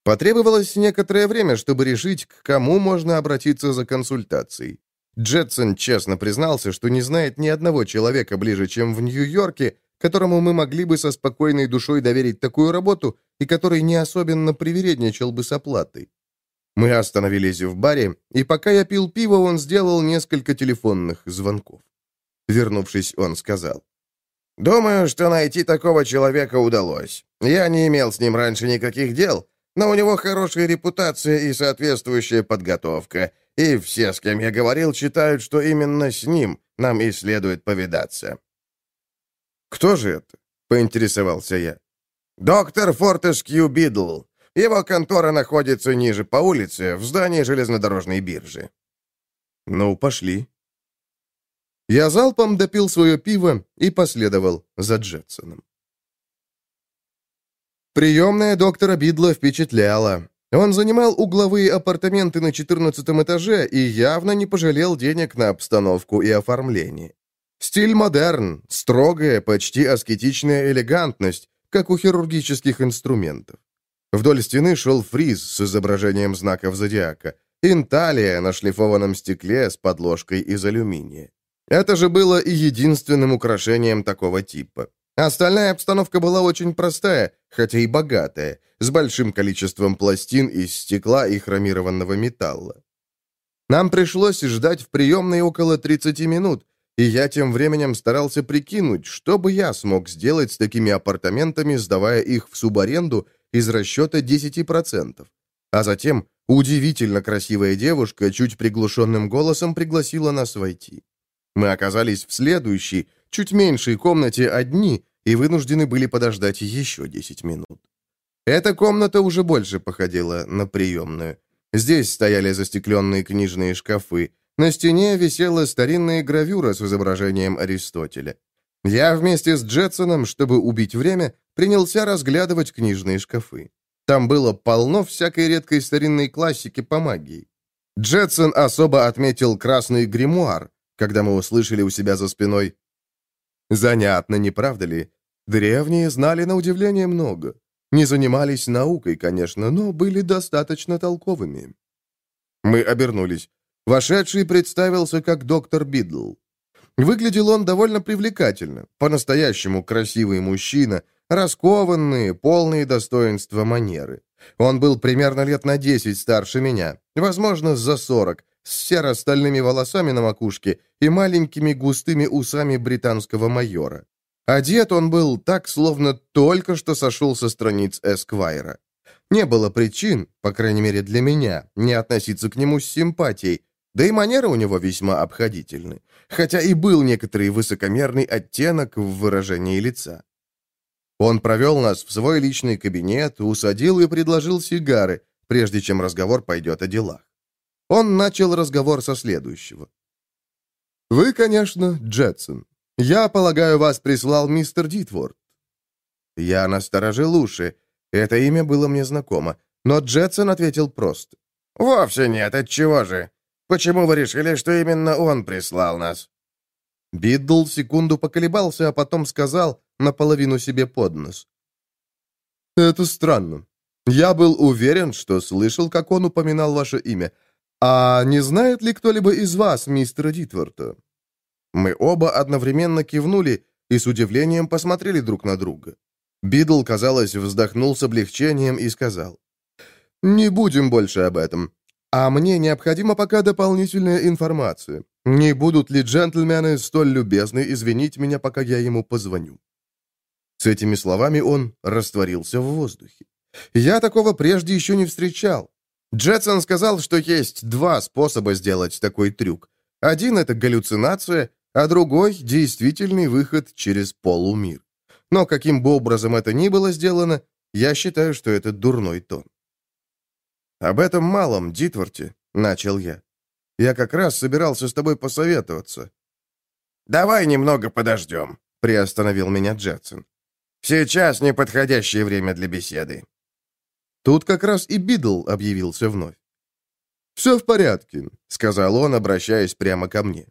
Speaker 1: Потребовалось некоторое время, чтобы решить, к кому можно обратиться за консультацией. Джетсон честно признался, что не знает ни одного человека ближе, чем в Нью-Йорке, которому мы могли бы со спокойной душой доверить такую работу и который не особенно привередничал бы с оплатой. Мы остановились в баре, и пока я пил пиво, он сделал несколько телефонных звонков. Вернувшись, он сказал.
Speaker 2: «Думаю, что найти такого человека удалось. Я не имел с ним раньше никаких дел, но у него хорошая репутация и соответствующая подготовка, и все, с кем я говорил, считают, что именно с ним нам и следует повидаться».
Speaker 1: «Кто же это?» — поинтересовался я.
Speaker 2: «Доктор Фортескью Бидл. Его контора находится ниже по улице, в здании железнодорожной биржи».
Speaker 1: «Ну, пошли». Я залпом допил свое пиво и последовал за Джетсоном. Приемная доктора Бидла впечатляла. Он занимал угловые апартаменты на 14 этаже и явно не пожалел денег на обстановку и оформление. Стиль модерн, строгая, почти аскетичная элегантность, как у хирургических инструментов. Вдоль стены шел фриз с изображением знаков зодиака, инталия на шлифованном стекле с подложкой из алюминия. Это же было и единственным украшением такого типа. Остальная обстановка была очень простая, хотя и богатая, с большим количеством пластин из стекла и хромированного металла. Нам пришлось ждать в приемной около 30 минут, и я тем временем старался прикинуть, что бы я смог сделать с такими апартаментами, сдавая их в субаренду из расчета 10%. А затем удивительно красивая девушка чуть приглушенным голосом пригласила нас войти. Мы оказались в следующей, чуть меньшей комнате одни и вынуждены были подождать еще 10 минут. Эта комната уже больше походила на приемную. Здесь стояли застекленные книжные шкафы. На стене висела старинная гравюра с изображением Аристотеля. Я вместе с Джетсоном, чтобы убить время, принялся разглядывать книжные шкафы. Там было полно всякой редкой старинной классики по магии. Джетсон особо отметил красный гримуар, когда мы услышали у себя за спиной. Занятно, не правда ли? Древние знали на удивление много. Не занимались наукой, конечно, но были достаточно толковыми. Мы обернулись. Вошедший представился как доктор Бидл. Выглядел он довольно привлекательно, по-настоящему красивый мужчина, раскованные, полные достоинства манеры. Он был примерно лет на 10 старше меня, возможно, за 40,
Speaker 2: с серо-стальными волосами на макушке и маленькими густыми усами британского майора. Одет он был так, словно только что сошел со страниц Эсквайра. Не было причин, по крайней мере для меня, не относиться к нему с симпатией, да и манеры у него весьма обходительны, хотя и был некоторый высокомерный оттенок в выражении лица. Он провел нас в свой личный кабинет, усадил и предложил сигары, прежде чем разговор пойдет о делах. Он начал разговор со следующего. «Вы, конечно, Джетсон. Я полагаю, вас прислал мистер Дитворд». Я насторожил уши. Это имя было мне знакомо, но Джетсон ответил просто.
Speaker 1: «Вовсе нет, отчего же? Почему вы решили, что именно он прислал нас?»
Speaker 2: Биддл секунду поколебался, а потом сказал, наполовину себе под нос. «Это странно. Я был уверен, что слышал, как он упоминал ваше имя. А не знает ли кто-либо из вас мистера Дитворта?» Мы оба одновременно кивнули и с удивлением посмотрели друг на друга. Бидл, казалось, вздохнул с облегчением и сказал. «Не будем больше об этом. А мне необходима пока дополнительная информация. Не будут ли джентльмены столь любезны извинить меня, пока я ему позвоню?» С этими словами он растворился в воздухе. Я такого прежде еще не встречал. Джетсон сказал, что есть два способа сделать такой трюк. Один — это галлюцинация, а другой — действительный выход через полумир. Но каким бы образом это ни было сделано, я считаю, что это дурной тон. «Об этом малом, Дитворте», — начал я. «Я как раз собирался с тобой посоветоваться».
Speaker 1: «Давай немного подождем», — приостановил меня Джетсон. «Сейчас неподходящее время для беседы».
Speaker 2: Тут как раз и Бидл объявился вновь. «Все в порядке», — сказал он, обращаясь прямо ко мне.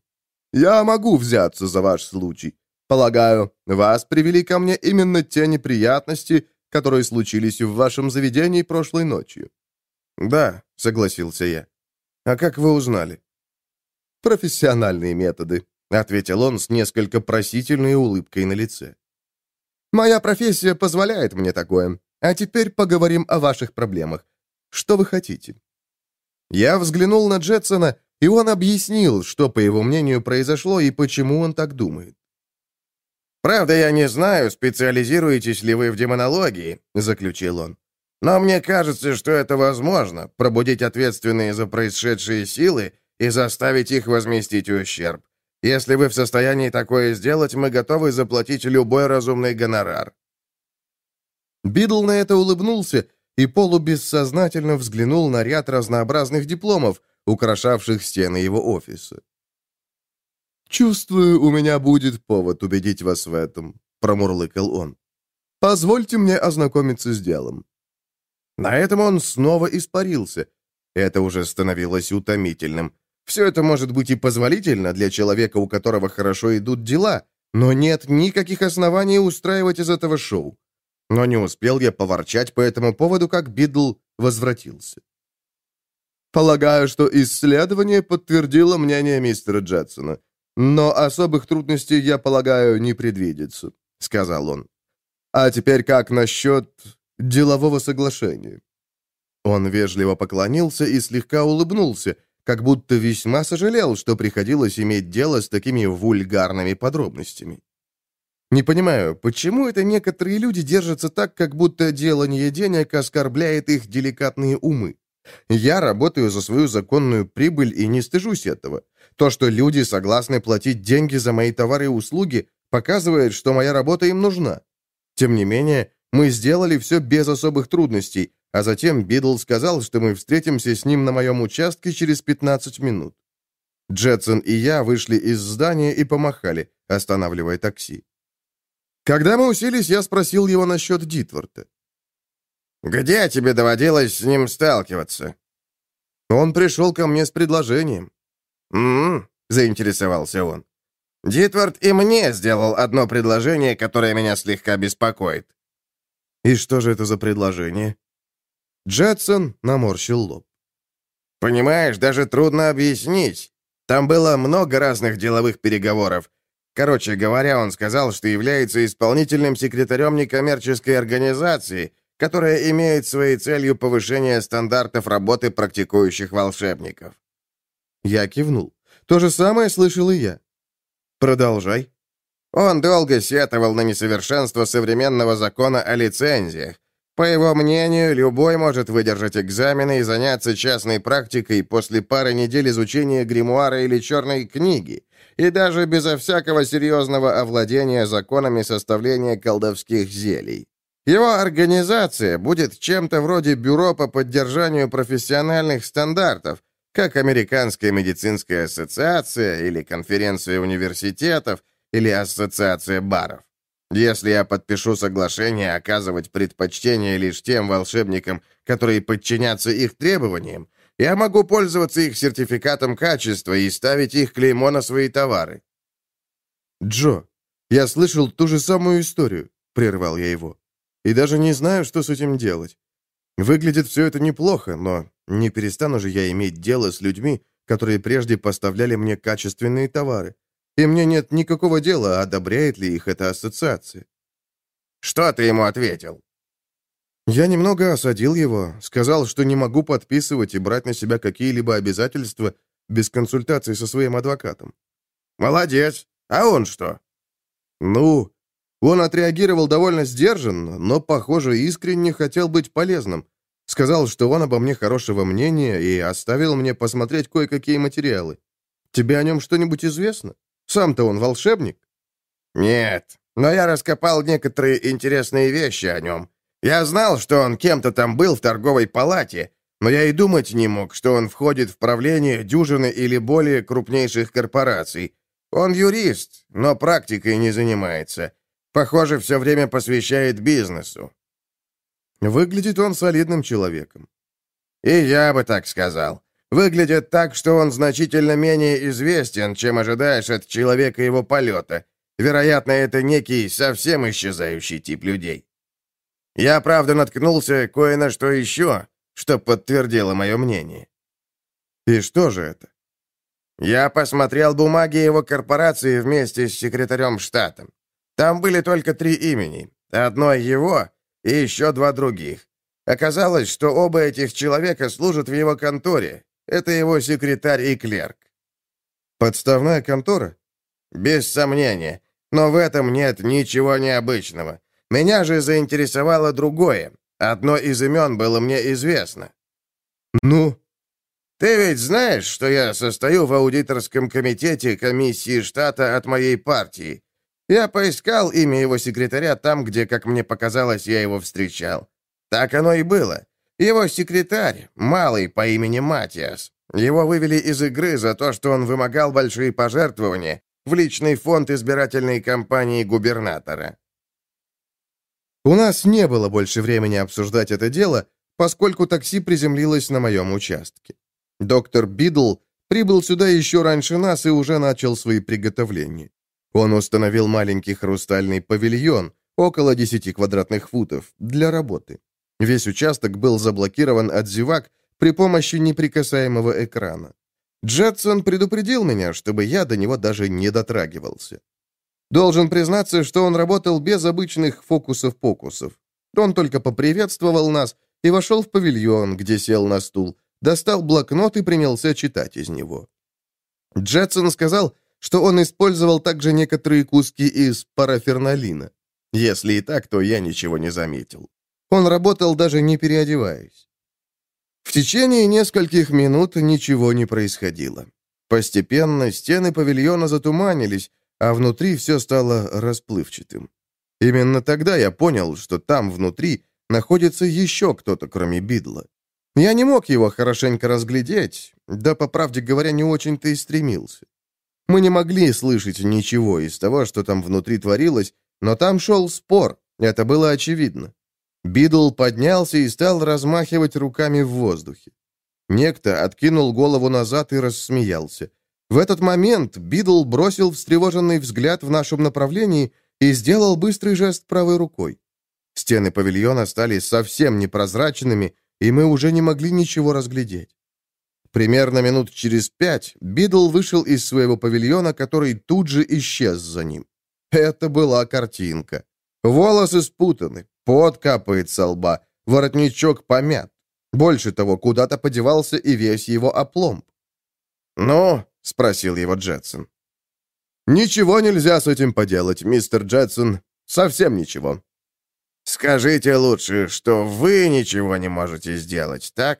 Speaker 2: «Я могу взяться за ваш случай. Полагаю, вас привели ко мне именно те неприятности, которые случились в вашем заведении прошлой ночью. «Да», — согласился я. «А как вы узнали?» «Профессиональные методы», — ответил он с несколько просительной улыбкой на лице. «Моя профессия позволяет мне такое. А теперь поговорим о ваших проблемах. Что вы хотите?» Я взглянул на Джетсона, и он объяснил, что, по его мнению, произошло и почему он так думает.
Speaker 1: «Правда, я не знаю, специализируетесь ли вы в демонологии», — заключил он. Но мне кажется, что это возможно, пробудить ответственные за происшедшие силы и заставить их возместить ущерб. Если вы в состоянии такое сделать, мы готовы заплатить любой разумный гонорар».
Speaker 2: Бидл на это улыбнулся и полубессознательно взглянул на ряд разнообразных дипломов, украшавших стены его офиса. «Чувствую, у меня будет повод убедить вас в этом», — промурлыкал он. «Позвольте мне ознакомиться с делом. На этом он снова испарился. Это уже становилось утомительным. Все это может быть и позволительно для человека, у которого хорошо идут дела, но нет никаких оснований устраивать из этого шоу. Но не успел я поворчать по этому поводу, как Бидл возвратился. Полагаю, что исследование подтвердило мнение мистера Джетсона. Но особых трудностей, я полагаю, не предвидится, сказал он. А теперь как насчет делового соглашения». Он вежливо поклонился и слегка улыбнулся, как будто весьма сожалел, что приходилось иметь дело с такими вульгарными подробностями. Не понимаю, почему это некоторые люди держатся так, как будто делание денег оскорбляет их деликатные умы? Я работаю за свою законную прибыль и не стыжусь этого. То, что люди согласны платить деньги за мои товары и услуги, показывает, что моя работа им нужна. Тем не менее, мы сделали все без особых трудностей, а затем Бидл сказал, что мы встретимся с ним на моем участке через 15 минут. Джетсон и я вышли из здания и помахали, останавливая такси. Когда мы уселись, я спросил его насчет Дитворта.
Speaker 1: «Где тебе доводилось с ним сталкиваться?»
Speaker 2: Он пришел ко мне с предложением.
Speaker 1: «М-м-м», заинтересовался он. «Дитворт и мне сделал одно предложение, которое меня слегка беспокоит.
Speaker 2: «И что же это за предложение?» Джетсон наморщил лоб.
Speaker 1: «Понимаешь, даже трудно объяснить. Там было много разных деловых переговоров. Короче говоря, он сказал, что является исполнительным секретарем некоммерческой организации, которая имеет своей целью повышение стандартов работы практикующих волшебников.
Speaker 2: Я кивнул. То же самое слышал и я. Продолжай.
Speaker 1: Он долго сетовал на несовершенство современного закона о лицензиях. По его мнению, любой может выдержать экзамены и заняться частной практикой после пары недель изучения гримуара или черной книги, и даже безо всякого серьезного овладения законами составления колдовских зелий. Его организация будет чем-то вроде бюро по поддержанию профессиональных стандартов, как Американская медицинская ассоциация или конференция университетов или ассоциация баров. Если я подпишу соглашение оказывать предпочтение лишь тем волшебникам, которые подчинятся их требованиям, я могу пользоваться их сертификатом качества и ставить их клеймо на свои товары.
Speaker 2: Джо, я слышал ту же самую историю, прервал я его. И даже не знаю, что с этим делать. Выглядит все это неплохо, но не перестану же я иметь дело с людьми, которые прежде поставляли мне качественные товары. И мне нет никакого дела, одобряет ли их эта ассоциация.
Speaker 1: Что ты ему ответил?
Speaker 2: Я немного осадил его, сказал, что не могу подписывать и брать на себя какие-либо обязательства без консультации со своим адвокатом.
Speaker 1: Молодец. А он что?
Speaker 2: Ну, он отреагировал довольно сдержанно, но, похоже, искренне хотел быть полезным. Сказал, что он обо мне хорошего мнения и оставил мне посмотреть кое-какие материалы. Тебе о нем что-нибудь известно? Сам-то он волшебник?»
Speaker 1: «Нет, но я раскопал некоторые интересные вещи о нем. Я знал, что он кем-то там был в торговой палате, но я и думать не мог, что он входит в правление дюжины или более крупнейших корпораций. Он юрист, но практикой не занимается. Похоже, все время посвящает бизнесу».
Speaker 2: Выглядит он солидным человеком.
Speaker 1: «И я бы так сказал. Выглядит так, что он значительно менее известен, чем ожидаешь от человека его полета. Вероятно, это некий совсем исчезающий тип людей. Я, правда, наткнулся кое на что еще, что подтвердило мое мнение.
Speaker 2: И что же это?
Speaker 1: Я посмотрел бумаги его корпорации вместе с секретарем штата. Там были только три имени. Одно его и еще два других. Оказалось, что оба этих человека служат в его конторе, это его секретарь и клерк.
Speaker 2: Подставная контора?
Speaker 1: Без сомнения. Но в этом нет ничего необычного. Меня же заинтересовало другое. Одно из имен было мне известно.
Speaker 2: Ну?
Speaker 1: Ты ведь знаешь, что я состою в аудиторском комитете комиссии штата от моей партии. Я поискал имя его секретаря там, где, как мне показалось, я его встречал. Так оно и было. Его секретарь, малый по имени Матиас, его вывели из игры за то, что он вымогал большие пожертвования в личный фонд избирательной кампании губернатора.
Speaker 2: У нас не было больше времени обсуждать это дело, поскольку такси приземлилось на моем участке. Доктор Бидл прибыл сюда еще раньше нас и уже начал свои приготовления. Он установил маленький хрустальный павильон, около 10 квадратных футов, для работы. Весь участок был заблокирован от зевак при помощи неприкасаемого экрана. Джетсон предупредил меня, чтобы я до него даже не дотрагивался. Должен признаться, что он работал без обычных фокусов-покусов. Он только поприветствовал нас и вошел в павильон, где сел на стул, достал блокнот и принялся читать из него. Джетсон сказал, что он использовал также некоторые куски из параферналина. Если и так, то я ничего не заметил. Он работал даже не переодеваясь. В течение нескольких минут ничего не происходило. Постепенно стены павильона затуманились, а внутри все стало расплывчатым. Именно тогда я понял, что там внутри находится еще кто-то, кроме Бидла. Я не мог его хорошенько разглядеть, да, по правде говоря, не очень-то и стремился. Мы не могли слышать ничего из того, что там внутри творилось, но там шел спор, это было очевидно. Бидл поднялся и стал размахивать руками в воздухе. Некто откинул голову назад и рассмеялся. В этот момент Бидл бросил встревоженный взгляд в нашем направлении и сделал быстрый жест правой рукой. Стены павильона стали совсем непрозрачными, и мы уже не могли ничего разглядеть. Примерно минут через пять Бидл вышел из своего павильона, который тут же исчез за ним. Это была картинка. Волосы спутаны, Пот капает со лба, воротничок помят. Больше того, куда-то подевался и весь его опломб.
Speaker 3: «Ну?» — спросил его Джетсон.
Speaker 1: «Ничего нельзя с этим поделать, мистер Джетсон. Совсем ничего».
Speaker 3: «Скажите лучше, что вы ничего не можете сделать, так?»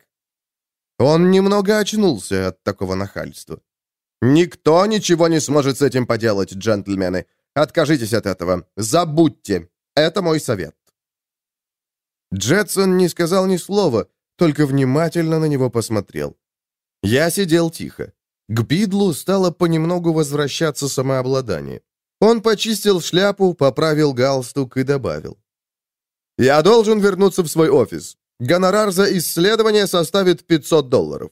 Speaker 1: Он немного очнулся от такого нахальства. «Никто ничего не сможет с этим поделать, джентльмены. Откажитесь от этого. Забудьте. Это мой совет». Джетсон не сказал ни слова, только внимательно на него посмотрел. Я сидел тихо. К Бидлу стало понемногу возвращаться самообладание. Он почистил шляпу, поправил галстук и добавил. «Я должен вернуться в свой офис. Гонорар за исследование составит 500 долларов».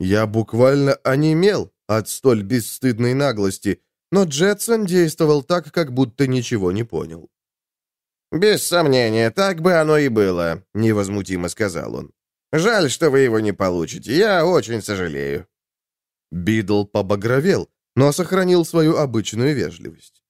Speaker 1: Я буквально онемел от столь бесстыдной наглости, но Джетсон действовал так, как будто ничего не понял.
Speaker 3: «Без сомнения, так бы оно и было», — невозмутимо сказал он. «Жаль, что вы его не получите. Я очень сожалею».
Speaker 1: Бидл побагровел, но сохранил свою обычную вежливость.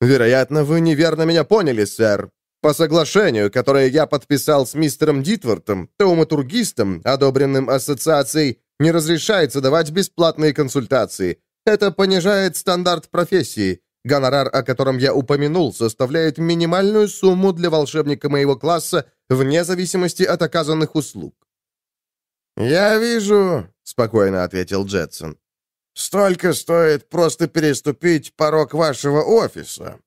Speaker 1: «Вероятно, вы неверно меня поняли, сэр. По соглашению, которое я подписал с мистером Дитвортом, тауматургистом, одобренным ассоциацией, не разрешается давать бесплатные консультации. Это понижает стандарт профессии. Гонорар, о котором я упомянул, составляет минимальную сумму для волшебника моего класса вне зависимости от оказанных услуг.
Speaker 3: «Я вижу», — спокойно ответил Джетсон. «Столько стоит просто переступить порог вашего офиса.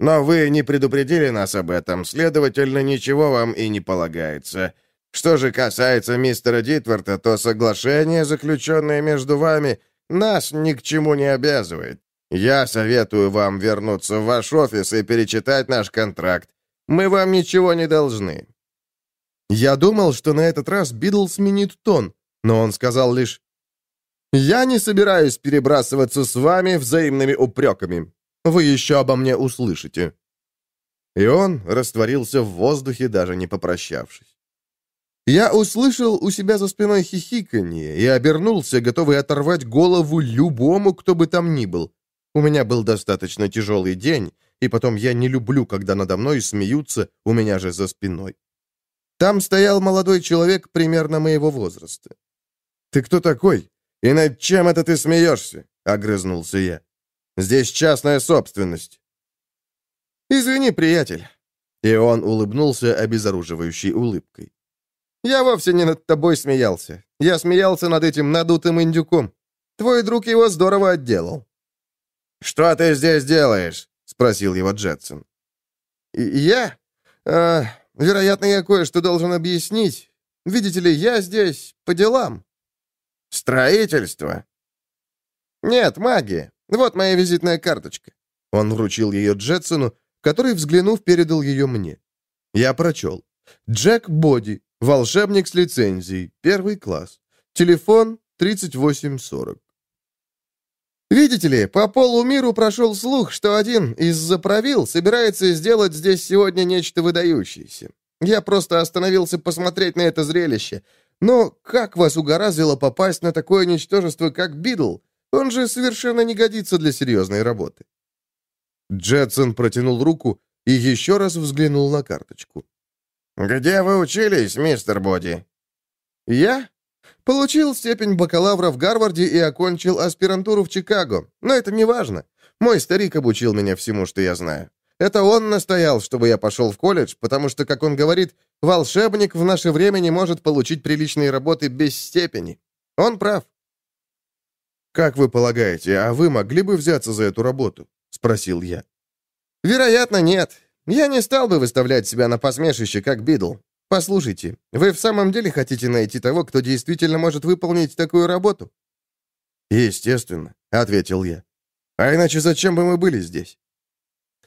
Speaker 3: Но вы не предупредили нас об этом, следовательно, ничего вам и не полагается. Что же касается мистера Дитворта, то соглашение, заключенное между вами, нас ни к чему не обязывает. Я советую вам вернуться в ваш офис и перечитать наш контракт. Мы вам ничего не должны».
Speaker 1: Я думал, что на этот раз Бидл сменит тон, но он сказал лишь «Я не собираюсь перебрасываться с вами взаимными упреками. Вы еще обо мне услышите». И он растворился в воздухе, даже не попрощавшись. Я услышал у себя за спиной хихиканье и обернулся, готовый оторвать голову любому, кто бы там ни был. У меня был достаточно тяжелый день, и потом я не люблю, когда надо мной смеются, у меня же за спиной. Там стоял молодой человек примерно моего возраста. «Ты кто такой? И над чем это ты смеешься?» — огрызнулся я. «Здесь частная собственность». «Извини, приятель». И он улыбнулся обезоруживающей улыбкой. «Я вовсе не над тобой смеялся. Я смеялся над этим надутым индюком. Твой друг его здорово отделал».
Speaker 3: «Что ты здесь делаешь?» — спросил его Джетсон.
Speaker 1: «Я? А, вероятно, я кое-что должен объяснить. Видите ли, я здесь по делам».
Speaker 3: «Строительство?»
Speaker 1: «Нет, магия. Вот моя визитная карточка». Он вручил ее Джетсону, который, взглянув, передал ее мне. Я прочел. «Джек Боди, волшебник с лицензией, первый класс. Телефон 3840». Видите ли, по полу миру прошел слух, что один из заправил собирается сделать здесь сегодня нечто выдающееся. Я просто остановился посмотреть на это зрелище. Но как вас угораздило попасть на такое ничтожество, как Бидл? Он же совершенно не годится для серьезной работы. Джетсон протянул руку и еще раз взглянул на карточку.
Speaker 3: «Где вы учились, мистер Боди?»
Speaker 1: «Я? Получил степень бакалавра в Гарварде и окончил аспирантуру в Чикаго. Но это не важно. Мой старик обучил меня всему, что я знаю. Это он настоял, чтобы я пошел в колледж, потому что, как он говорит, волшебник в наше время не может получить приличные работы без степени. Он прав. «Как вы полагаете, а вы могли бы взяться за эту работу?» — спросил я. «Вероятно, нет. Я не стал бы выставлять себя на посмешище, как Бидл. Послушайте, вы в самом деле хотите найти того, кто действительно может выполнить такую работу? Естественно, ответил я. А иначе зачем бы мы были здесь?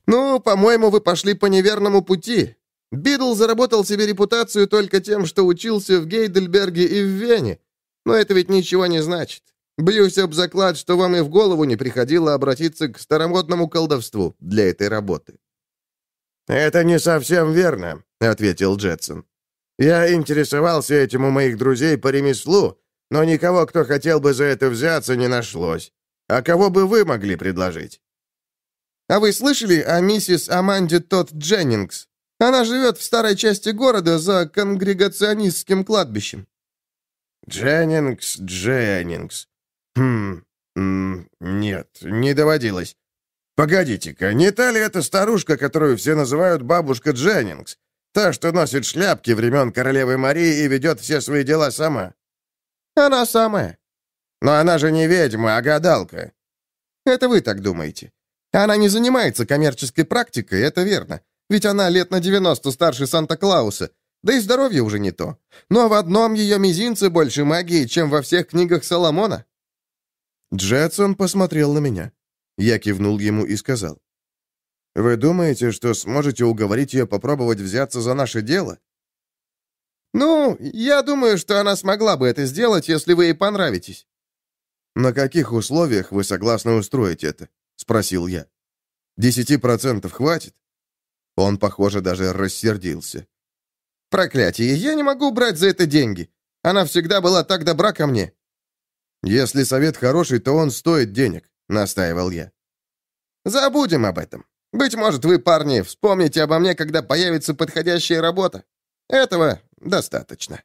Speaker 1: Ну, по-моему, вы пошли по неверному пути. Бидл заработал себе репутацию только тем, что учился в Гейдельберге и в Вене. Но это ведь ничего не значит. Бьюсь об заклад, что вам и в голову не приходило обратиться к старомодному колдовству для этой работы.
Speaker 3: «Это не совсем верно», — ответил Джетсон. Я интересовался этим у моих друзей по ремеслу, но никого, кто хотел бы за это взяться, не нашлось. А кого бы вы могли предложить?»
Speaker 1: «А вы слышали о миссис Аманде Тодд Дженнингс? Она живет в старой части города за конгрегационистским кладбищем».
Speaker 3: «Дженнингс, Дженнингс. Хм, нет, не доводилось. Погодите-ка, не та ли это старушка, которую все называют бабушка Дженнингс? Та, что носит шляпки времен королевы Марии и ведет все свои дела сама.
Speaker 2: Она самая.
Speaker 3: Но она же не ведьма, а гадалка.
Speaker 2: Это вы так думаете. Она не занимается коммерческой практикой, это верно. Ведь она лет на 90 старше Санта-Клауса. Да и здоровье уже не то. Но в одном ее мизинце больше магии, чем во всех книгах Соломона.
Speaker 1: Джетсон посмотрел на меня. Я кивнул ему и сказал. «Вы думаете, что сможете уговорить ее попробовать взяться за наше дело?»
Speaker 2: «Ну, я думаю, что она смогла бы это сделать, если вы ей понравитесь».
Speaker 1: «На каких условиях вы согласны устроить это?» — спросил я. «Десяти процентов хватит?» Он, похоже, даже рассердился.
Speaker 2: «Проклятие, я не могу брать за это деньги. Она всегда была так добра ко мне».
Speaker 1: «Если совет хороший, то он стоит денег», — настаивал я.
Speaker 2: «Забудем об этом. Быть может, вы, парни, вспомните обо мне, когда появится подходящая работа. Этого достаточно».